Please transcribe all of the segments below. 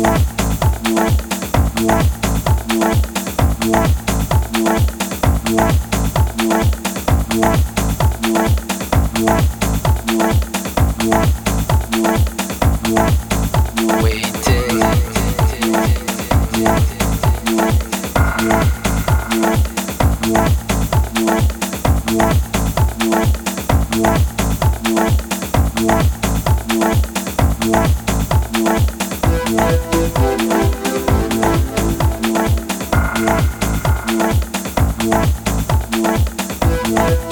Yeah. What?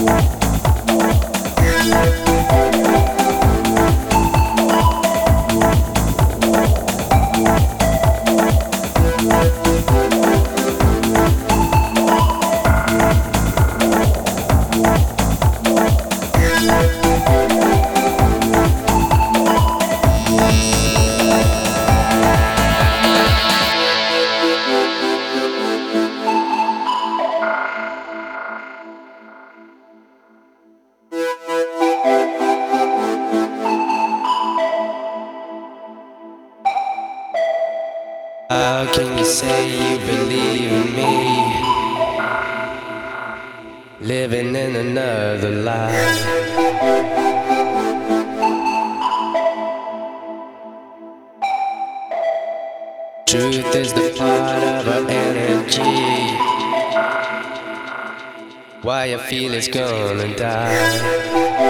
Wow. How can you say you believe in me? Living in another life. Truth is the part of our energy. Why you feel it's gonna die?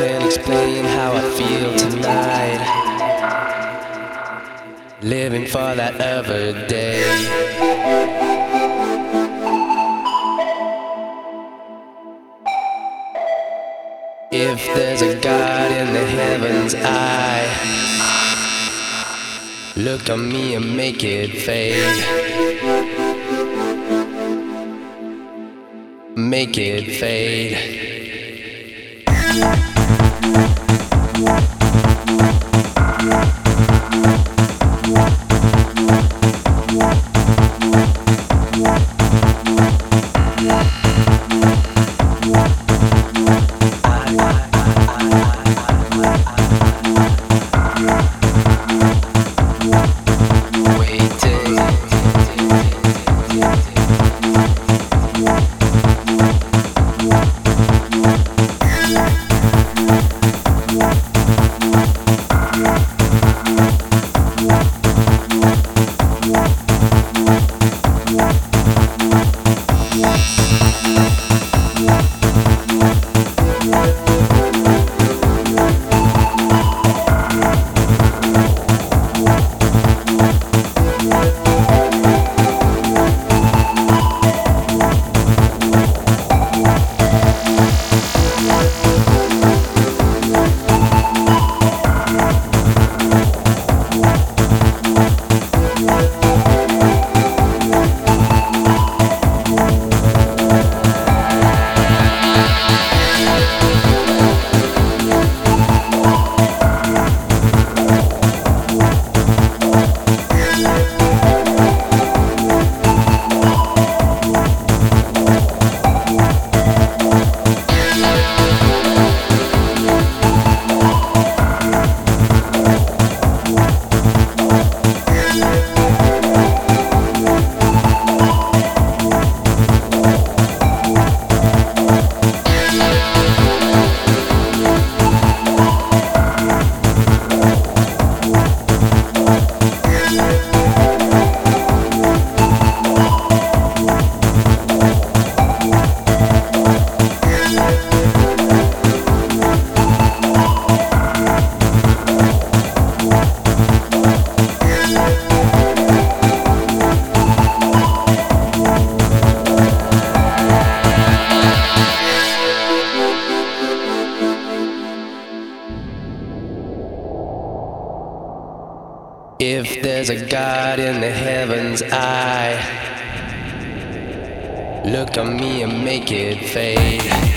can't explain how I feel tonight. Living for that other day. If there's a God in the heavens, I look on me and make it fade. Make it fade. If there's a God in the heavens, I look on me and make it fade.